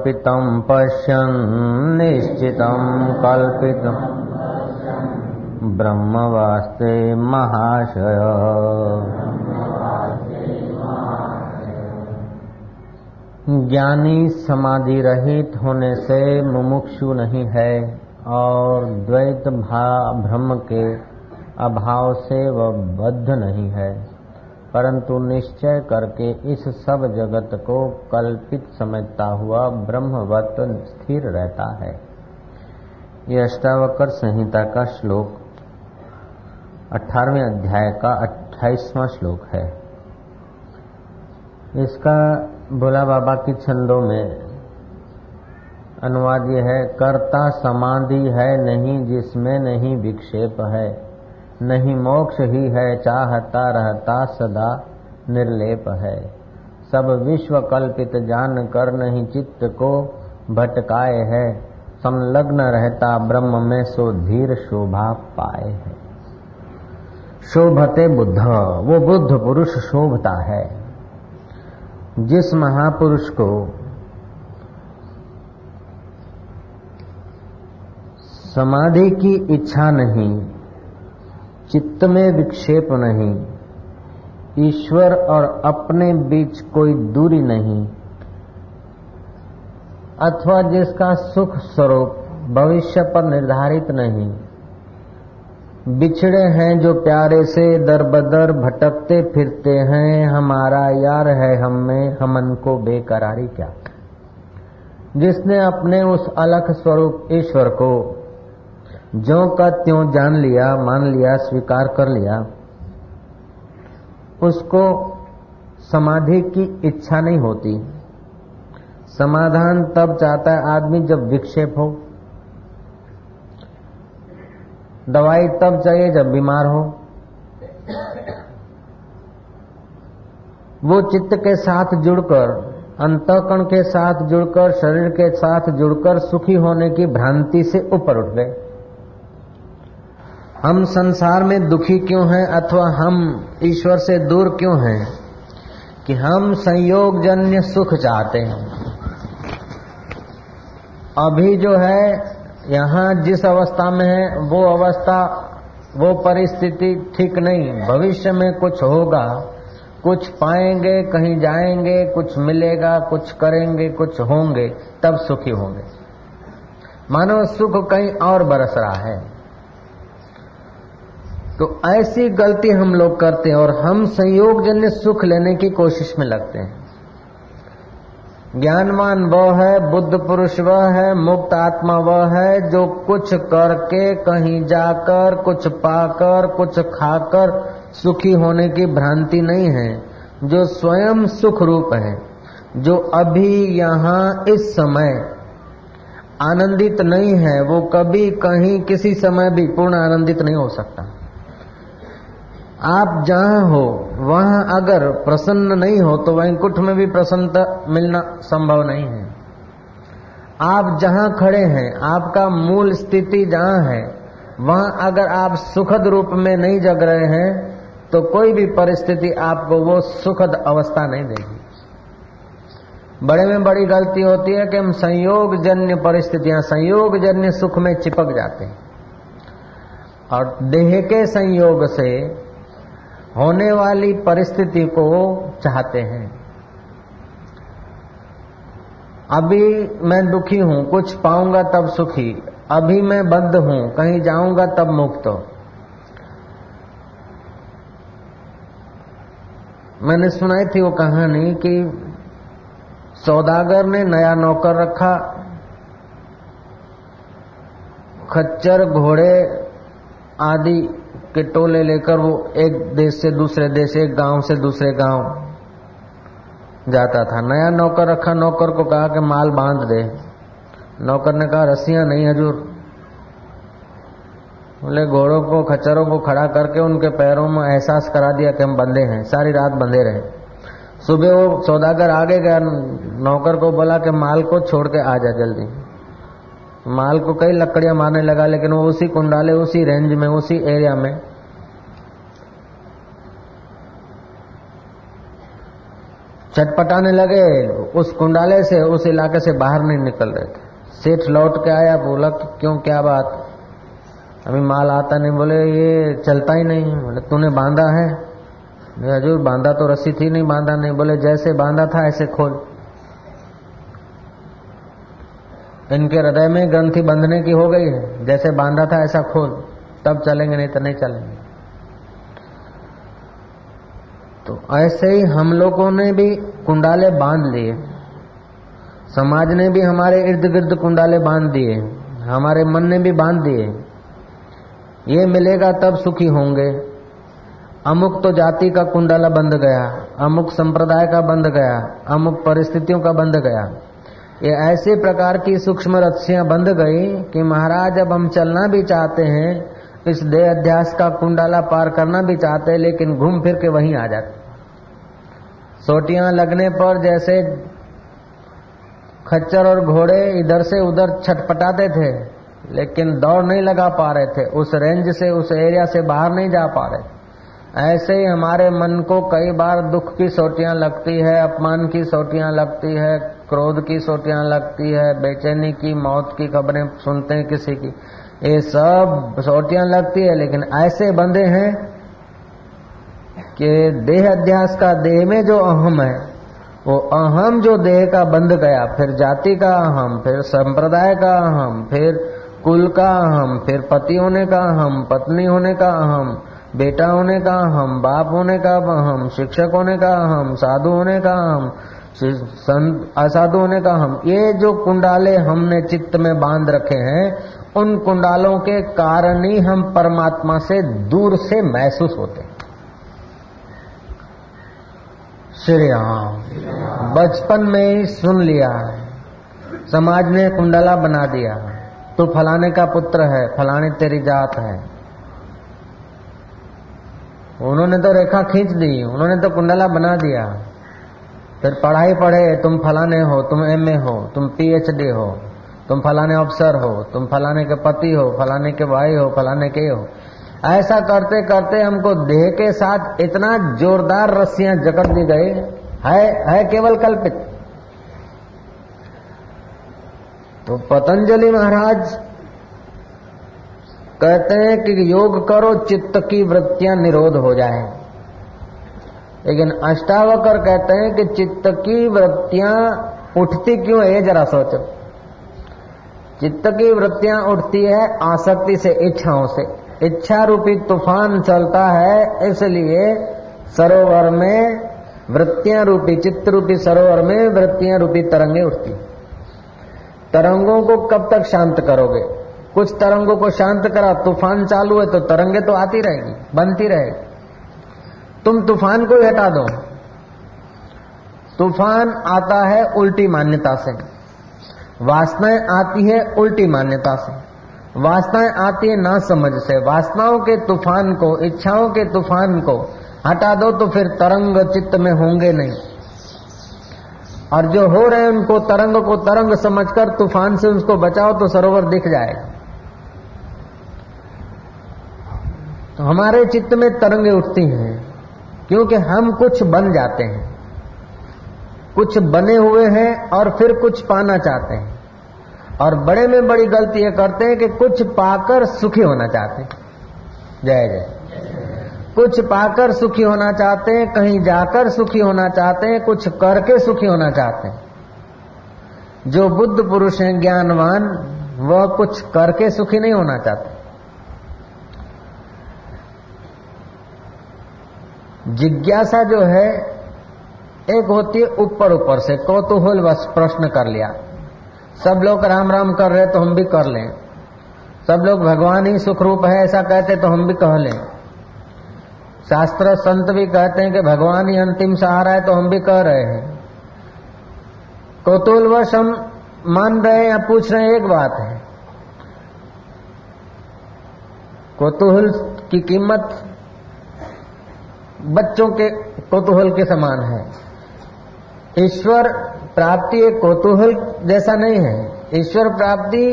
कल्पितं पश्यन् निश्चितं कल्पितम् ब्रह्मवास्ते महाशय। ज्ञानी समाधि रहित होने से मुमुक्षु नहीं है और द्वैत भ्रम के अभाव से वह बद्ध नहीं है। परंतु निश्चय करके इस सब जगत को कल्पित समझता हुआ ब्रह्मवत स्थिर रहता है। ये अष्टावकर संहिता का श्लोक, अठारहवें अध्याय का अट्ठाईसवां श्लोक है। इसका भोला बाबा की छंदों में अनुवाद यह है, कर्ता समाधि है नहीं जिसमें नहीं विक्षेप है। नहीं मोक्ष ही है, चाहता रहता सदा निर्लेप है। सब विश्व कल्पित जान कर नहीं चित्त को भटकाए है। संलग्न रहता ब्रह्म में सो धीर शोभा पाए है। शोभते बुद्ध, वो बुद्ध पुरुष शोभता है। जिस महापुरुष को समाधि की इच्छा नहीं चित्त में विक्षेप नहीं। ईश्वर और अपने बीच कोई दूरी नहीं। अथवा जिसका सुख स्वरूप भविष्य पर निर्धारित नहीं। बिछड़े हैं जो प्यारे से दर बदर भटकते फिरते हैं, हमारा यार है हम में हमन को बेकरारी क्या? जिसने अपने उस अलख स्वरूप ईश्वर को जो का त्यों जान लिया, मान लिया, स्वीकार कर लिया, उसको समाधि की इच्छा नहीं होती। समाधान तब चाहता है आदमी जब विक्षेप हो। दवाई तब चाहिए जब बीमार हो। वो चित्त के साथ जुड़कर अंतकण के साथ जुड़कर, शरीर के साथ जुड़कर सुखी होने की भ्रांति से ऊपर उठ गए। हम संसार में दुखी क्यों हैं अथवा हम ईश्वर से दूर क्यों हैं? कि हम संयोग जन्य सुख चाहते हैं। अभी जो है, यहाँ जिस अवस्था में है, वो अवस्था, वो परिस्थिति ठीक नहीं भविष्य में कुछ होगा। कुछ पाएँगे, कहीं जाएँगे, कुछ मिलेगा, कुछ करेंगे, कुछ होंगे, तब सुखी होंगे। मानो सुख कहीं और बरस रहा है। तो ऐसी गलती हम लोग करते हैं और हम संयोग जन्य सुख लेने की कोशिश में लगते हैं। ज्ञानवान वह है, बुद्ध पुरुष वह है, मुक्त आत्मा वह है, जो कुछ करके कहीं जाकर, कुछ पाकर, कुछ खाकर सुखी होने की भ्रांति नहीं है, जो स्वयं सुख रूप है, जो अभी यहाँ इस समय आनंदित नहीं है, वो कभी कहीं किसी समय भी पूर्ण आनंदित नहीं हो सकता। आप जहाँ हो, वहाँ अगर प्रसन्न नहीं हो तो वैंकुट में भी प्रसन्नता मिलना संभव नहीं है। आप जहाँ खड़े हैं, आपका मूल स्थिति जहाँ है, वहाँ अगर आप सुखद रूप में नहीं जग रहे हैं तो कोई भी परिस्थिति आपको वो सुखद अवस्था नहीं देगी। बड़े में बड़ी गलती होती है कि हम संयोग जन्य परिस्थितियाँ संयोग जन्य सुख में चिपक जाते हैं। और देह के संयोग से होने वाली परिस्थिति को चाहते हैं। अभी मैं दुखी हूँ, कुछ पाऊँगा तब सुखी। अभी मैं बद्ध हूँ, कहीं जाऊँगा तब मुक्त। हो मैंने सुनाई थी वो कहानी कि सौदागर ने नया नौकर रखा। खच्चर, घोड़े आदि के टोले लेकर वो एक देश से दूसरे देश, एक गाँव से दूसरे गाँव जाता था। नया नौकर रखा, नौकर को कहा कि माल बाँध दे। नौकर ने कहा, रस्सियाँ नहीं हजूर। बोले, घोड़ों को, खच्चरों को खड़ा करके उनके पैरों में एहसास करा दिया कि हम बंधे हैं, सारी रात बंधे रहे। सुबह वो सौदागर आगे गया, नौकर को बोला कि माल को छोड़ के आ जा जल्दी। माल को कई लकड़ियाँ मारने लगा, लेकिन वो उसी कुंडाले, उसी रेंज में, उसी एरिया में। चटपटाने लगे, उस कुंडाले से, उस इलाके से बाहर नहीं निकल रहे थे। सेठ लौट के आया, बोला कि क्यों, क्या बात? अभी माल आता नहीं, बोले, ये चलता ही नहीं। बोले, तूने बांधा है? हजूर, बांधा तो रस्सी थी, नहीं बांधा, नहीं। बोले, जैसे बांधा था, ऐसे खोल। इनके हृदय में ग्रंथि बंधने की हो गई है। जैसे बांधा था ऐसा खोल, तब चलेंगे, नहीं तो नहीं चलेंगे। तो ऐसे ही हम लोगों ने भी कुंडाले बाँध लिए। समाज ने भी हमारे इर्द गिर्द कुंडाले बाँध दिए। हमारे मन ने भी बाँध दिए। ये मिलेगा तब सुखी होंगे। अमुक तो जाति का कुंडाला बंद गया, अमुक संप्रदाय का बंद गया, अमुक परिस्थितियों का बंद गया। ये ऐसे प्रकार की सूक्ष्म रस्सियाँ बंद गई कि महाराज अब हम चलना भी चाहते हैं, इस देह अध्यास का कुंडाला पार करना भी चाहते हैं, लेकिन घूम फिर के वहीं आ जाते सोटियाँ लगने पर जैसे खच्चर और घोड़े इधर से उधर छटपटाते थे, लेकिन दौड़ नहीं लगा पा रहे थे, उस रेंज से, उस एरिया से बाहर नहीं जा पा रहे। ऐसे ही हमारे मन को कई बार दुख की सोटियाँ लगती है, अपमान की सोटियाँ लगती है क्रोध की सोटियाँ लगती है, बेचैनी की, मौत की खबरें सुनते हैं किसी की। ये सब सोटियाँ लगती है, लेकिन ऐसे बंधे हैं कि देह अध्यास का देह में जो अहम है, वो अहम जो देह का बंध गया, फिर जाति का अहम, फिर संप्रदाय का अहम, फिर कुल का अहम, फिर पति होने का अहम, पत्नी होने का अहम, बेटा होने का अहम, बाप होने का अहम, शिक्षक होने का अहम, साधु होने का अहम असाधु ने कहा हम, ये जो कुंडाले हमने चित्त में बाँध रखे हैं, उन कुंडालों के कारण ही हम परमात्मा से दूर से महसूस होते हैं। श्री राम, बचपन में ही सुन लिया समाज ने कुंडला बना दिया तू फलाने का पुत्र है, फलाने तेरी जात है। उन्होंने तो रेखा खींच दी, उन्होंने तो कुंडला बना दिया। फिर पढ़ाई पढ़े, तुम फलाने हो, तुम एमए हो, तुम पीएचडी हो, तुम फलाने अफसर हो, तुम फलाने के पति हो, फलाने के भाई हो, फलाने के हो। ऐसा करते करते हमको देह के साथ इतना जोरदार रस्सियाँ जकड़ दी गई। है है केवल कल्पित। तो पतंजलि महाराज कहते हैं कि योग करो, चित्त की वृत्तियाँ निरोध हो जाए। लेकिन अष्टावकर कहते हैं कि चित्त की वृत्तियाँ उठती क्यों है जरा सोचो। चित्त की वृत्तियाँ उठती है आसक्ति से, इच्छाओं से। इच्छा रूपी तूफ़ान चलता है, इसलिए सरोवर में वृत्तियाँ रूपी, चित्त रूपी सरोवर में वृत्तियाँ रूपी तरंगे उठती। तरंगों को कब तक शांत करोगे? कुछ तरंगों को शांत करा, तूफ़ान चालू है तो तरंगे तो आती रहेगी, बनती रहेगी। तुम तूफ़ान को हटा दो। तूफ़ान आता है उल्टी मान्यता से। वासनाएँ आती है उल्टी मान्यता से। वासनाएँ आती है ना समझ से। वासनाओं के तूफ़ान को, इच्छाओं के तूफ़ान को हटा दो तो फिर तरंग चित्त में होंगे नहीं। और जो हो रहे हैं उनको तरंग को तरंग समझकर तूफ़ान से उसको बचाओ तो सरोवर दिख जाएगा। तो हमारे चित्त में तरंगे उठती हैं। क्योंकि हम कुछ बन जाते हैं। कुछ बने हुए हैं और फिर कुछ पाना चाहते हैं। और बड़े में बड़ी गलती ये करते हैं कि कुछ पाकर सुखी होना चाहते हैं। जय जय। कुछ पाकर सुखी होना चाहते हैं, कहीं जाकर सुखी होना चाहते हैं, कुछ करके सुखी होना चाहते हैं। जो बुद्ध पुरुष हैं, ज्ञानवान, वह कुछ करके सुखी नहीं होना चाहते। जिज्ञासा जो है, एक होती है ऊपर ऊपर से, कौतूहल बस प्रश्न कर लिया। सब लोग राम राम कर रहे तो हम भी कर लें। सब लोग भगवान ही सुख रूप है, ऐसा कहते तो हम भी कह लें। शास्त्र संत भी कहते हैं कि भगवान ही अंतिम सहारा है तो हम भी कह रहे हैं। कौतूहलवश हम मान रहे हैं या पूछ रहे हैं, एक बात है। कौतूहल की कीमत बच्चों के कौतूहल के समान है। ईश्वर प्राप्ति एक कौतूहल जैसा नहीं है। ईश्वर प्राप्ति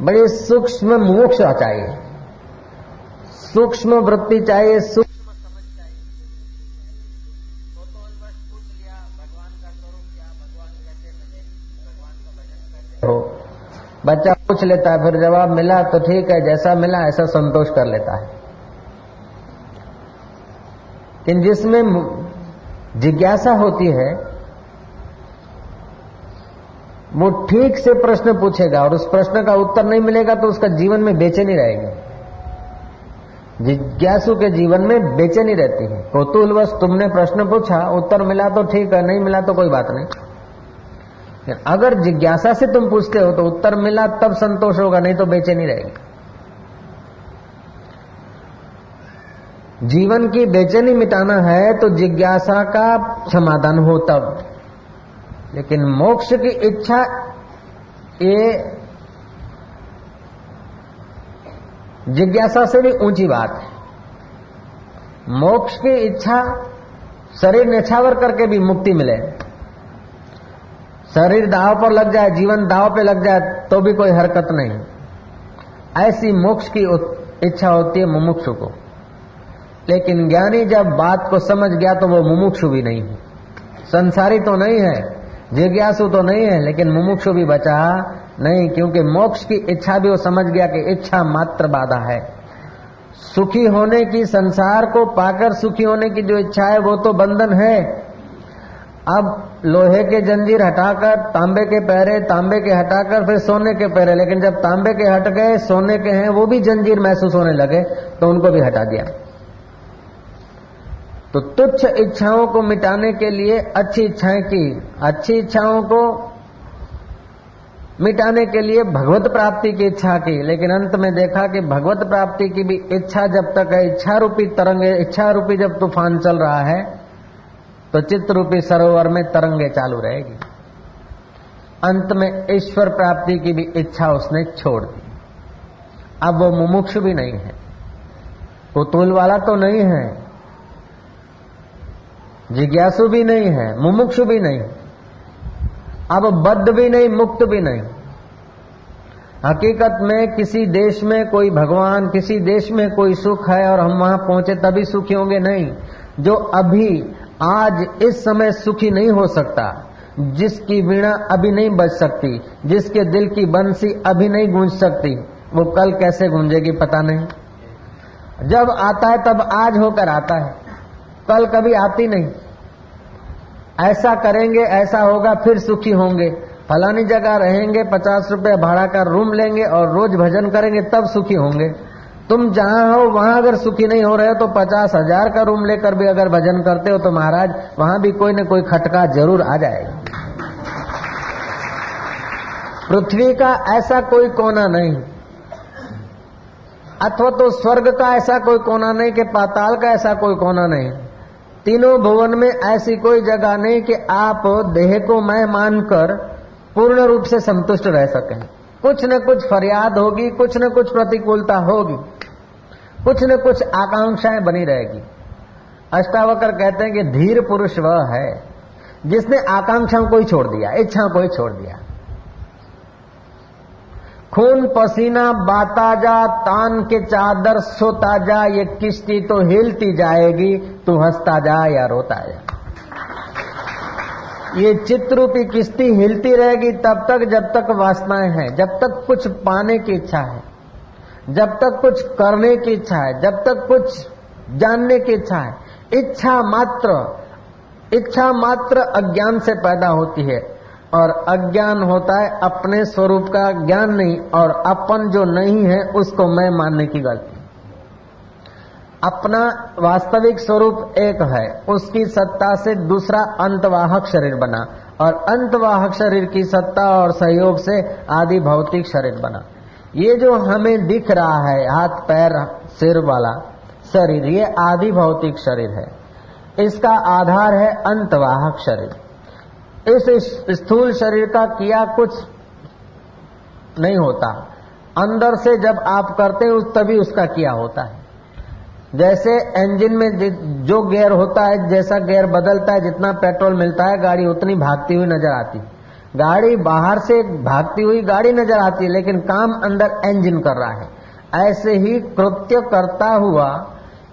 बड़े सूक्ष्म मोक्ष चाहिए। सूक्ष्म वृत्ति चाहिए, सूक्ष्म बच्चा पूछ लेता है, फिर जवाब मिला तो ठीक है, जैसा मिला ऐसा संतोष कर लेता है। कि जिसमें जिज्ञासा होती है, वो ठीक से प्रश्न पूछेगा और उस प्रश्न का उत्तर नहीं मिलेगा तो उसका जीवन में बेचैनी रहेगी। जिज्ञासु के जीवन में बेचैनी रहती है। कौतूहलवश तुमने प्रश्न पूछा, उत्तर मिला तो ठीक है, नहीं मिला तो कोई बात नहीं। अगर जिज्ञासा से तुम पूछते हो तो उत्तर मिला, तब संतोष होगा, नहीं तो बेचैनी रहेगी। जीवन की बेचैनी मिटाना है तो जिज्ञासा का समाधान हो तब। लेकिन मोक्ष की इच्छा ये जिज्ञासा से भी ऊँची बात है। मोक्ष की इच्छा शरीर निछावर करके भी मुक्ति मिले। शरीर दाव पर लग जाए, जीवन दाव पे लग जाए तो भी कोई हरकत नहीं। ऐसी मोक्ष की इच्छा होती है मुमुक्षु को। लेकिन ज्ञानी जब बात को समझ गया तो वो मुमुक्षु भी नहीं है। संसारी तो नहीं है, जिज्ञासु तो नहीं है, लेकिन मुमुक्षु भी बचा नहीं, क्योंकि मोक्ष की इच्छा भी वो समझ गया कि इच्छा मात्र बाधा है। सुखी होने की, संसार को पाकर सुखी होने की जो इच्छा है, वो तो बंधन है। अब लोहे के जंजीर हटाकर, तांबे के पहरे तांबे के हटाकर, फिर सोने के पहरे लेकिन जब तांबे के हट गए, सोने के हैं, वो भी जंजीर महसूस होने लगे तो उनको भी हटा दिया। तो तुच्छ इच्छाओं को मिटाने के लिए अच्छी इच्छाएँ की। अच्छी इच्छाओं को मिटाने के लिए भगवत प्राप्ति की इच्छा की। लेकिन अंत में देखा कि भगवत प्राप्ति की भी इच्छा जब तक है इच्छा रूपी तरंगे इच्छा रूपी जब तूफ़ान चल रहा है तो चित्त रूपी सरोवर में तरंगे चालू रहेगी। अंत में ईश्वर प्राप्ति की भी इच्छा उसने छोड़ दी। अब वो मुमुक्ष भी नहीं है। पुतुल वाला तो नहीं है। जिज्ञासु भी नहीं है, मुमुक्षु भी नहीं अब बद्ध भी नहीं, मुक्त भी नहीं। हकीकत में किसी देश में कोई भगवान, किसी देश में कोई सुख है और हम वहाँ पहुँचे तभी सुखी होंगे? नहीं। जो अभी, आज, इस समय सुखी नहीं हो सकता, जिसकी वीणा अभी नहीं बज सकती, जिसके दिल की बंसी अभी नहीं गूंज सकती, वो कल कैसे गूंजेगी पता नहीं। जब आता है, तब आज होकर आता है। कल कभी आती नहीं। ऐसा करेंगे, ऐसा होगा, फिर सुखी होंगे। फलानी जगह रहेंगे, पचास रुपए भाड़ा का रूम लेंगे और रोज भजन करेंगे, तब सुखी होंगे। तुम जहाँ हो, वहाँ अगर सुखी नहीं हो रहे हो तो पचास हज़ार का रूम लेकर भी अगर भजन करते हो तो महाराज, वहाँ भी कोई न कोई खटका ज़रूर आ जाएगा। पृथ्वी का ऐसा कोई कोना नहीं। अथवा तो स्वर्ग का ऐसा कोई कोना नहीं कि पाताल का ऐसा कोई कोना नहीं। तीनों भुवन में ऐसी कोई जगह नहीं कि आप देह को मैं मानकर पूर्ण रूप से संतुष्ट रह सकें। कुछ न कुछ फरियाद होगी, कुछ न कुछ प्रतिकूलता होगी, कुछ न कुछ आकांक्षाएँ बनी रहेगी। अष्टावकर कहते हैं कि धीर पुरुष वह है जिसने आकांक्षाओं को ही छोड़ दिया, इच्छाओं को ही छोड़ दिया। खून पसीना बाता जा तान के चादर सोता जा ये किश्ती तो हिलती जाएगी, तू हंसता जा या रोता जा। ये चित्रूपी किश्ती हिलती रहेगी तब तक, जब तक वासनाएँ हैं, जब तक कुछ पाने की इच्छा है, जब तक कुछ करने की इच्छा है, जब तक कुछ जानने की इच्छा है। इच्छा मात्र इच्छा मात्र अज्ञान से पैदा होती है। और अज्ञान होता है, अपने स्वरूप का ज्ञान नहीं, और अपन जो नहीं है, उसको मैं मानने की गलती अपना वास्तविक स्वरूप एक है, उसकी सत्ता से दूसरा अंतवाहक शरीर बना, और अंतवाहक शरीर की सत्ता और सहयोग से आदि भौतिक शरीर बना। ये जो हमें दिख रहा है, हाथ, पैर, सिर वाला शरीर, ये आदि भौतिक शरीर है। इसका आधार है अंतवाहक शरीर। इस स्थूल शरीर का किया कुछ नहीं होता। अंदर से जब आप करते हैं, तभी उसका किया होता है। जैसे इंजन में जो गेयर होता है, जैसा गेयर बदलता है, जितना पेट्रोल मिलता है, गाड़ी उतनी भागती हुई नज़र आती। गाड़ी बाहर से भागती हुई गाड़ी नज़र आती है लेकिन काम अंदर इंजन कर रहा है। ऐसे ही कृत्य करता हुआ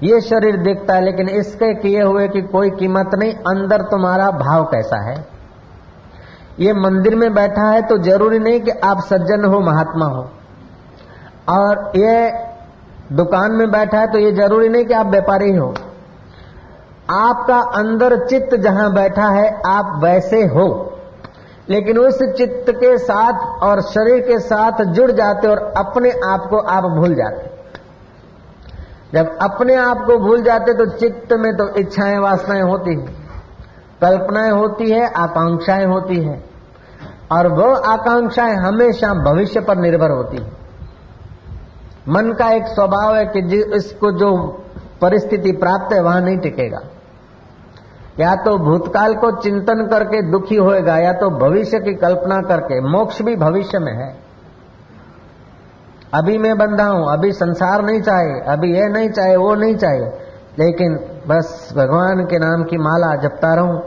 ये शरीर दिखता है, लेकिन इसके किए हुए की कोई कीमत नहीं। अंदर तुम्हारा भाव कैसा है? ये मंदिर में बैठा है तो ज़रूरी नहीं कि आप सज्जन हो, महात्मा हो। और ये दुकान में बैठा है तो ये ज़रूरी नहीं कि आप व्यापारी हो। आपका अंदर चित्त जहाँ बैठा है, आप वैसे हो। लेकिन उस चित्त के साथ और शरीर के साथ जुड़ जाते और अपने आप को आप भूल जाते। जब अपने आप को भूल जाते तो चित्त में तो इच्छाएँ, वासनाएँ होती हैं। कल्पनाएँ होती है, आकांक्षाएँ होती है। और वो आकांक्षाएँ हमेशा भविष्य पर निर्भर होती है। मन का एक स्वभाव है कि इसको जो परिस्थिति प्राप्त है, वहाँ नहीं टिकेगा। या तो भूतकाल को चिंतन करके दुखी होएगा, या तो भविष्य की कल्पना करके। मोक्ष भी भविष्य में है। अभी मैं बंधा हूँ, अभी संसार नहीं चाहे, अभी ये नहीं चाहे, वो नहीं चाहे। लेकिन बस भगवान के नाम की माला जपता रहूँ।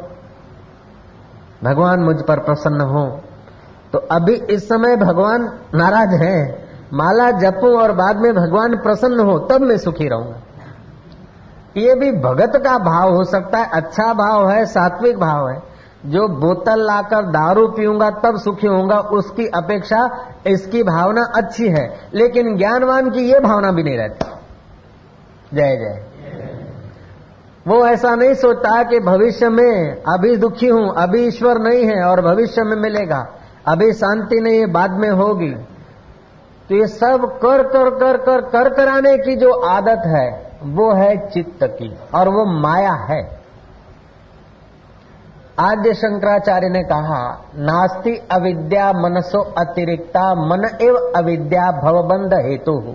भगवान मुझ पर प्रसन्न हो। तो अभी इस समय भगवान नाराज़ हैं। माला जपूं और बाद में भगवान प्रसन्न हो, तब मैं सुखी रहूँगा। ये भी भगत का भाव हो सकता है अच्छा भाव है, सात्विक भाव है। जो बोतल लाकर दारू पीऊँगा, तब सुखी होऊँगा, उसकी अपेक्षा इसकी भावना अच्छी है। लेकिन ज्ञानवान की ये भावना भी नहीं रहती। जय जय। वो ऐसा नहीं सोचता कि भविष्य में अभी दुखी हूँ, अभी ईश्वर नहीं है और भविष्य में मिलेगा। अभी शांति नहीं है, बाद में होगी। तो ये सब कर कर कर कर कर, कराने की जो आदत है, वो है चित्त की, और वो माया है। आद्य शंकराचार्य ने कहा, नास्ति अविद्या मनसो अतिरिक्ता, मन एव अविद्या भवबंध हेतु। हो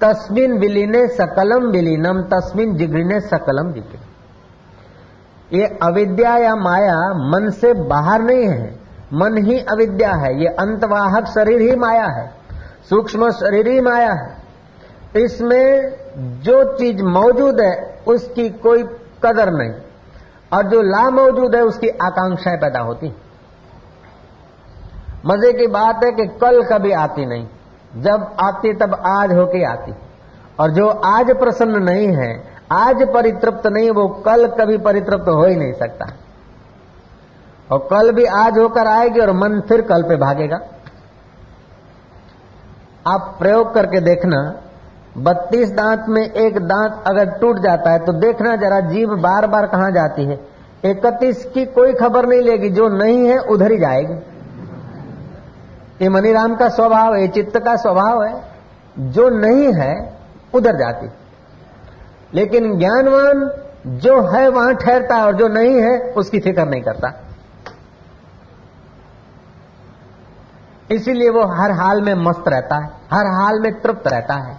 तस्मिन विलीने सकलम विलीनम तस्मिन जिग्रिने सकलम जिग्री ये अविद्या या माया मन से बाहर नहीं है मन ही अविद्या है, ये अंतवाहक शरीर ही माया है, सूक्ष्म शरीर ही माया है। इसमें जो चीज़ मौजूद है, उसकी कोई कदर नहीं, और जो ला मौजूद है, उसकी आकांक्षाएँ पैदा होती मज़े की बात है कि कल कभी आती नहीं, जब आती तब आज होके आती। और जो आज प्रसन्न नहीं है, आज परितृप्त नहीं, वो कल कभी परितृप्त हो ही नहीं सकता। और कल भी आज होकर आएगी और मन फिर कल पे भागेगा। आप प्रयोग करके देखना, बत्तीस दांत में एक दांत अगर टूट जाता है तो देखना जरा जीव बार बार कहाँ जाती है। इकतीस की कोई खबर नहीं लेगी, जो नहीं है उधर ही जाएगी। ये मनीराम का स्वभाव है चित्त का स्वभाव है, जो नहीं है उधर जाती। लेकिन ज्ञानवान जो है, वहाँ ठहरता है और जो नहीं है, उसकी फ़िक्र नहीं करता। इसीलिए वो हर हाल में मस्त रहता है, हर हाल में तृप्त रहता है।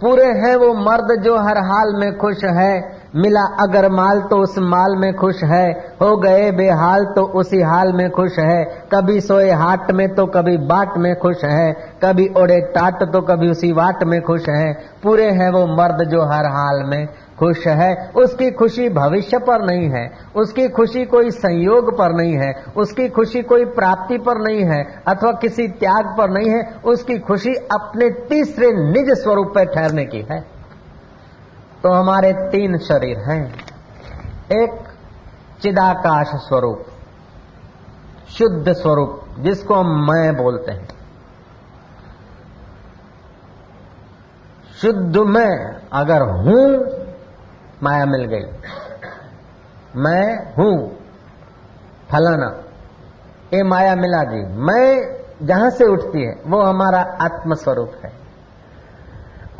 पूरे हैं वो मर्द जो हर हाल में खुश है, मिला अगर माल तो उस माल में खुश है, हो गए बेहाल तो उसी हाल में खुश है, कभी सोए हाट में तो कभी बाट में खुश है, कभी ओढ़े टाट तो कभी उसी वाट में खुश है। पूरे हैं वो मर्द जो हर हाल में खुश है, उसकी खुशी भविष्य पर नहीं है, उसकी खुशी कोई संयोग पर नहीं है, उसकी खुशी कोई प्राप्ति पर नहीं है, अथवा किसी त्याग पर नहीं है, उसकी खुशी अपने तीसरे निज स्वरूप पर ठहरने की है। तो हमारे तीन शरीर हैं। एक चिदाकाश स्वरूप, शुद्ध स्वरूप, जिसको हम मैं बोलते हैं। शुद्ध मैं अगर हूँ माया मिल गई। मैं हूँ फलाना। ये माया मिला जी, मैं जहाँ से उठती है, वो हमारा आत्म स्वरूप है।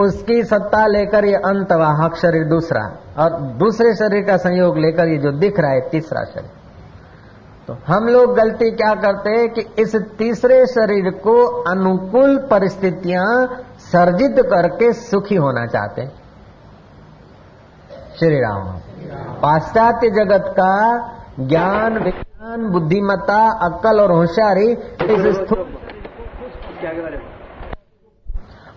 उसकी सत्ता लेकर ये अंतवाहक शरीर दूसरा, और दूसरे शरीर का संयोग लेकर ये जो दिख रहा है, तीसरा शरीर। तो हम लोग गलती क्या करते हैं कि इस तीसरे शरीर को अनुकूल परिस्थितियाँ सर्जित करके सुखी होना चाहते हैं। श्री राम पाश्चात्य जगत का ज्ञान, विज्ञान, बुद्धिमत्ता अक्ल और होशियारी इस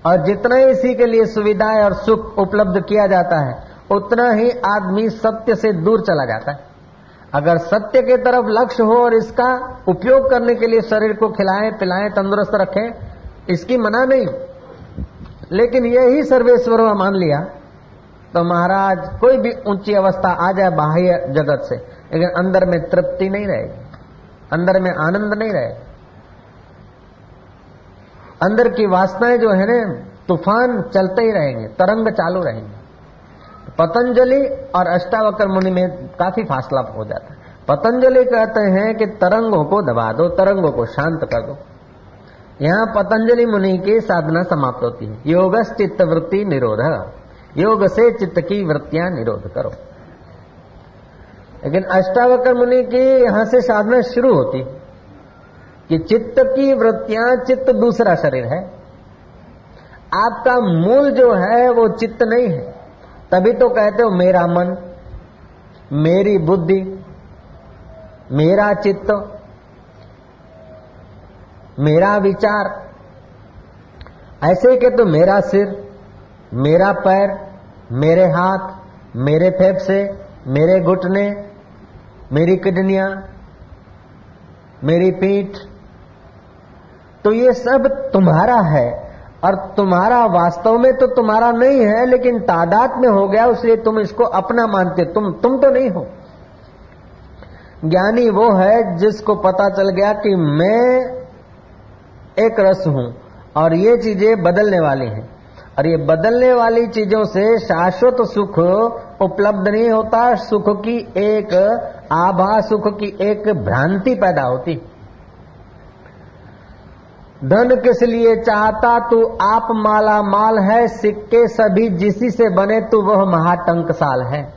और जितना ही इसी के लिए सुविधाएँ और सुख उपलब्ध किया जाता है, उतना ही आदमी सत्य से दूर चला जाता है। अगर सत्य के तरफ़ लक्ष्य हो और इसका उपयोग करने के लिए शरीर को खिलाएँ, पिलाएँ, तंदुरुस्त रखें, इसकी मना नहीं। लेकिन यही सर्वेश्वर मान लिया। तो महाराज, कोई भी ऊँची अवस्था आ जाए बाह्य जगत से, लेकिन अंदर में तृप्ति नहीं रहेगी। अंदर में आनंद नहीं रहेगा। अंदर की वासनाएँ जो है ना, तूफ़ान चलते ही रहेंगे, तरंग चालू रहेंगे। पतंजलि और अष्टावक्र मुनि में काफ़ी फासला हो जाता है। पतंजलि कहते हैं कि तरंगों को दबा दो, तरंगों को शांत कर दो। यहाँ पतंजलि मुनि की साधना समाप्त होती है। योग चित्त वृत्ति निरोध। योग से चित्त की वृत्तियाँ निरोध करो। लेकिन अष्टावकर मुनि की यहाँ से साधना शुरू होती। कि चित्त की वृत्तियाँ चित्त दूसरा शरीर है। आपका मूल जो है, वो चित्त नहीं है। तभी तो कहते हो, मेरा मन, मेरी बुद्धि, मेरा चित्त, मेरा विचार। ऐसे के तो मेरा सिर। मेरा पैर मेरे हाथ, मेरे फेफड़े मेरे घुटने, मेरी किडनियाँ, मेरी पीठ। तो ये सब तुम्हारा है और तुम्हारा वास्तव में तो तुम्हारा नहीं है, लेकिन तादाद में हो गया इसलिए तुम इसको अपना मानते तुम तुम तो नहीं हो। ज्ञानी वो है जिसको पता चल गया कि मैं एक रस हूँ और ये चीज़ें बदलने वाली हैं। और ये बदलने वाली चीज़ों से शाश्वत सुख उपलब्ध नहीं होता, सुख की एक आभा, सुख की एक भ्रांति पैदा होती। धन किस लिए चाहता, तू आप माला माल है, सिक्के सभी जिसी से बने, तू वह महाटंक साल है।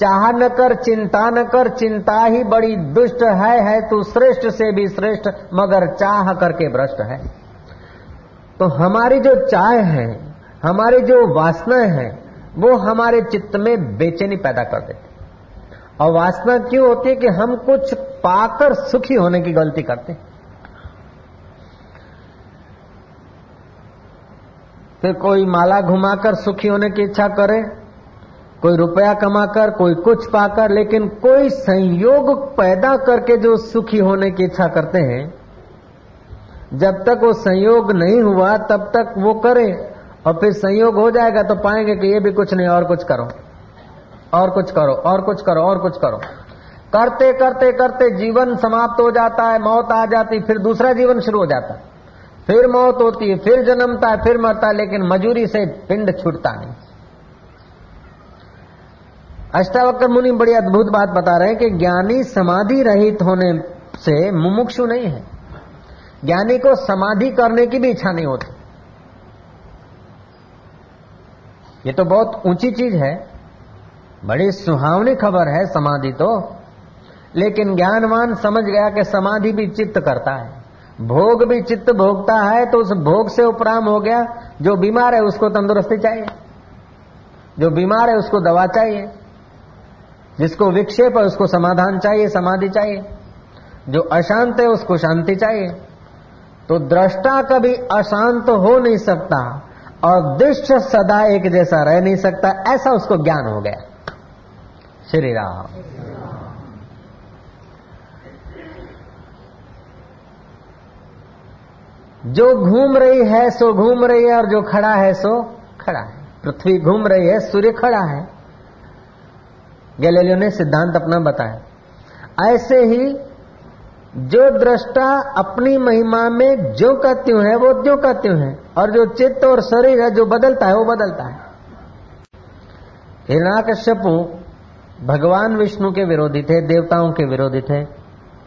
चाह न कर, चिंता न कर, चिंता ही बड़ी दुष्ट है है तू श्रेष्ठ से भी श्रेष्ठ, मगर चाह करके भ्रष्ट है। तो हमारी जो चाय है, हमारी जो वासनाएँ हैं, वो हमारे चित्त में बेचैनी पैदा कर देती और वासना क्यों होती है कि हम कुछ पाकर सुखी होने की गलती करते फिर कोई माला घुमाकर सुखी होने की इच्छा करे, कोई रुपया कमाकर, कोई कुछ पाकर, लेकिन कोई संयोग पैदा करके जो सुखी होने की इच्छा करते हैं जब तक वो संयोग नहीं हुआ, तब तक वो करे, और फिर संयोग हो जाएगा तो पाएँगे कि ये भी कुछ नहीं, और कुछ करो। और कुछ करो, और कुछ करो, और कुछ करो। करते करते करते जीवन समाप्त हो जाता है, मौत आ जाती, फिर दूसरा जीवन शुरू हो जाता है। फिर मौत होती है, फिर जन्मता है, फिर मरता है, लेकिन मजूरी से पिंड छूटता नहीं। अष्टावक्र मुनि बड़ी अद्भुत बात बता रहे हैं कि ज्ञानी समाधि रहित होने से मुमुक्षु नहीं है। ज्ञानी को समाधि करने की भी इच्छा नहीं होती। ये तो बहुत ऊँची चीज़ है। बड़ी सुहावनी खबर है समाधि तो। लेकिन ज्ञानवान समझ गया कि समाधि भी चित्त करता है। भोग भी चित्त भोगता है तो उस भोग से उपराम हो गया। जो बीमार है, उसको तंदुरुस्ती चाहिए। जो बीमार है, उसको दवा चाहिए। जिसको विक्षेप है, उसको समाधान चाहिए, समाधि चाहिए। जो अशांत है, उसको शांति चाहिए। तो दृष्टा कभी अशांत हो नहीं सकता और दृश्य सदा एक जैसा रह नहीं सकता, ऐसा उसको ज्ञान हो गया। श्री राम। जो घूम रही है, सो घूम रही है, और जो खड़ा है, सो खड़ा है। पृथ्वी घूम रही है, सूर्य खड़ा है। गैलेलियो ने सिद्धांत अपना बताया। ऐसे ही जो दृष्टा अपनी महिमा में जो का त्यों है, वो त्यों का त्यों है। और जो चित्त और शरीर है, जो बदलता है, वो बदलता है। हिरणाकश्यपु भगवान विष्णु के विरोधी थे, देवताओं के विरोधी थे,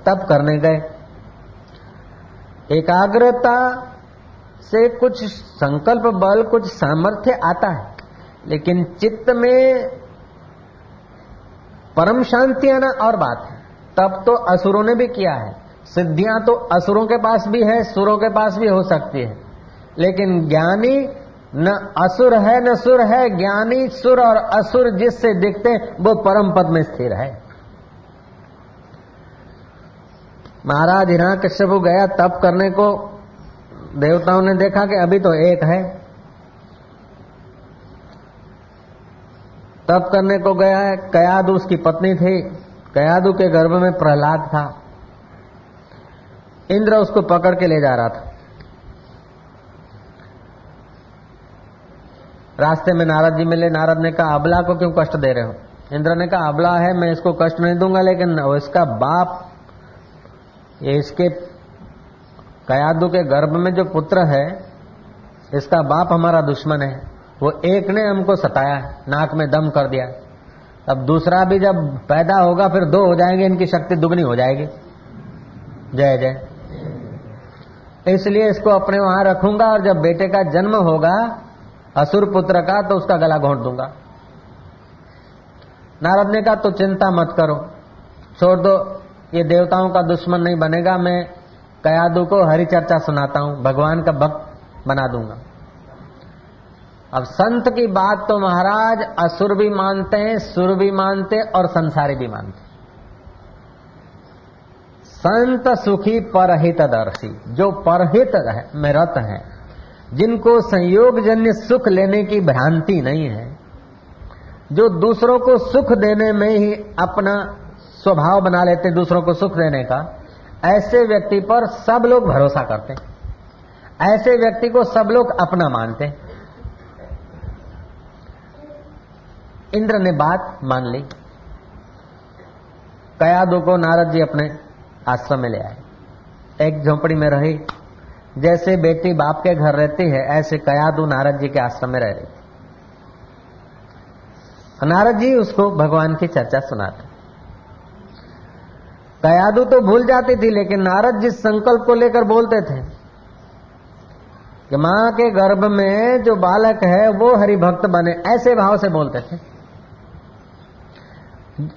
तब करने गए। एकाग्रता से कुछ संकल्प, बल, कुछ सामर्थ्य आता है। लेकिन चित्त में परम शांति आना और बात है। तब तो असुरों ने भी किया है। सिद्धियाँ तो असुरों के पास भी है, सुरों के पास भी हो सकती है। लेकिन ज्ञानी न असुर है, न सुर है। ज्ञानी सुर और असुर जिससे दिखते वो परम पद में स्थिर है। महाराज हिरा कश्यप गया तप करने को। देवताओं ने देखा कि अभी तो एक है। तप करने को गया है। कयाद उसकी पत्नी थी। कयादु के गर्भ में प्रहलाद था। इंद्र उसको पकड़ के ले जा रहा था। रास्ते में नारद जी मिले। नारद ने कहा, अबला को क्यों कष्ट दे रहे हो? इंद्र ने कहा, अबला है, मैं इसको कष्ट नहीं दूँगा, लेकिन इसका बाप इसके कयादु के गर्भ में जो पुत्र है, इसका बाप हमारा दुश्मन है। वो एक ने हमको सताया नाक में दम कर दिया अब दूसरा भी जब पैदा होगा, फिर दो हो जाएँगे, इनकी शक्ति दुगनी हो जाएगी। जय जय। इसलिए इसको अपने वहाँ रखूँगा और जब बेटे का जन्म होगा, असुर पुत्र का तो उसका गला घोंट दूँगा। नारद ने कहा तो चिंता मत करो। छोड़ दो, ये देवताओं का दुश्मन नहीं बनेगा। मैं कयादू को हरि चर्चा सुनाता हूँ। भगवान का भक्त बना दूँगा। अब संत की बात तो महाराज असुर भी मानते हैं, सुर भी मानते और संसारी भी मानते संत सुखी परहित दर्शी, जो परहित में रत है, जिनको संयोगजन्य सुख लेने की भ्रांति नहीं है, जो दूसरों को सुख देने में ही अपना स्वभाव बना लेते दूसरों को सुख देने का, ऐसे व्यक्ति पर सब लोग भरोसा करते ऐसे व्यक्ति को सब लोग अपना मानते इंद्र ने बात मान ली। कयादू को नारद जी अपने आश्रम में ले आए। एक झोपड़ी में रही। जैसे बेटी बाप के घर रहती है, ऐसे कयादू नारद जी के आश्रम में रह रही थी। नारद जी उसको भगवान की चर्चा सुनाते। कयादू तो भूल जाती थी, लेकिन नारद जी संकल्प को लेकर बोलते थे कि माँ के गर्भ में जो बालक है, वो हरि भक्त बने, ऐसे भाव से बोलते थे।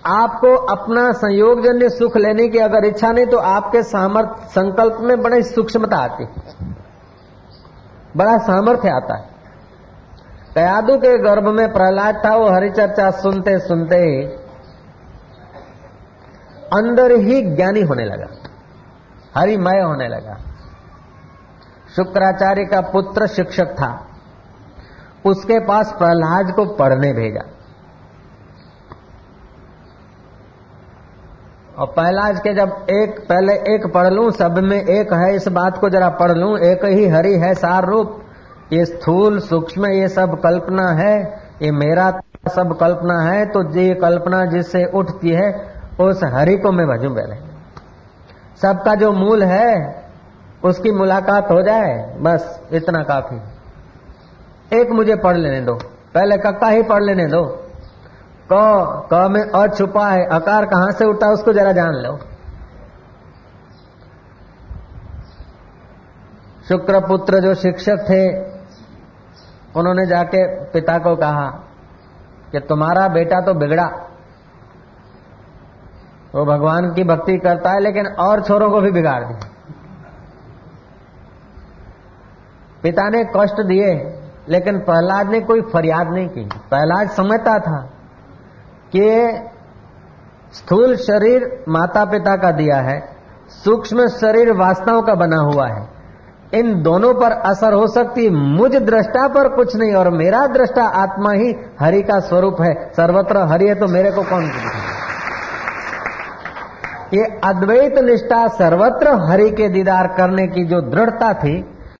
आपको अपना संयोगजन्य सुख लेने की अगर इच्छा नहीं तो आपके सामर्थ्य संकल्प में बड़ी सूक्ष्मता आती बड़ा सामर्थ्य आता है। कयादु के गर्भ में प्रहलाद था, वो हरिचर्चा सुनते सुनते ही अंदर ही ज्ञानी होने लगा। हरिमय होने लगा। शुक्राचार्य का पुत्र शिक्षक था। उसके पास प्रहलाद को पढ़ने भेजा। और पहला के जब एक, पहले एक पढ़ लूँ, सब में एक है, इस बात को जरा पढ़ लूँ, एक ही हरि है सार रूप। ये स्थूल, सूक्ष्म, ये सब कल्पना है, ये मेरा सब कल्पना है तो ये कल्पना जिससे उठती है, उस हरि को मैं भजू पहले। सबका जो मूल है, उसकी मुलाकात हो जाए, बस इतना काफ़ी। एक मुझे पढ़ लेने दो, पहले कक्का ही पढ़ लेने दो। क क में अ छुपा है अकार कहाँ से उठा उसको जरा जान लो। शुक्र पुत्र जो शिक्षक थे, उन्होंने जाके पिता को कहा कि तुम्हारा बेटा तो बिगड़ा। वो भगवान की भक्ति करता है, लेकिन और छोरों को भी बिगाड़ दिया पिता ने कष्ट दिए, लेकिन प्रहलाद ने कोई फरियाद नहीं की। प्रहलाद समझता था कि स्थूल शरीर माता पिता का दिया है, सूक्ष्म शरीर वास्तव का बना हुआ है। इन दोनों पर असर हो सकती मुझ दृष्टा पर कुछ नहीं, और मेरा दृष्टा आत्मा ही हरि का स्वरूप है। सर्वत्र हरि है तो मेरे को कौन ये अद्वैत निष्ठा सर्वत्र हरि के दीदार करने की जो दृढ़ता थी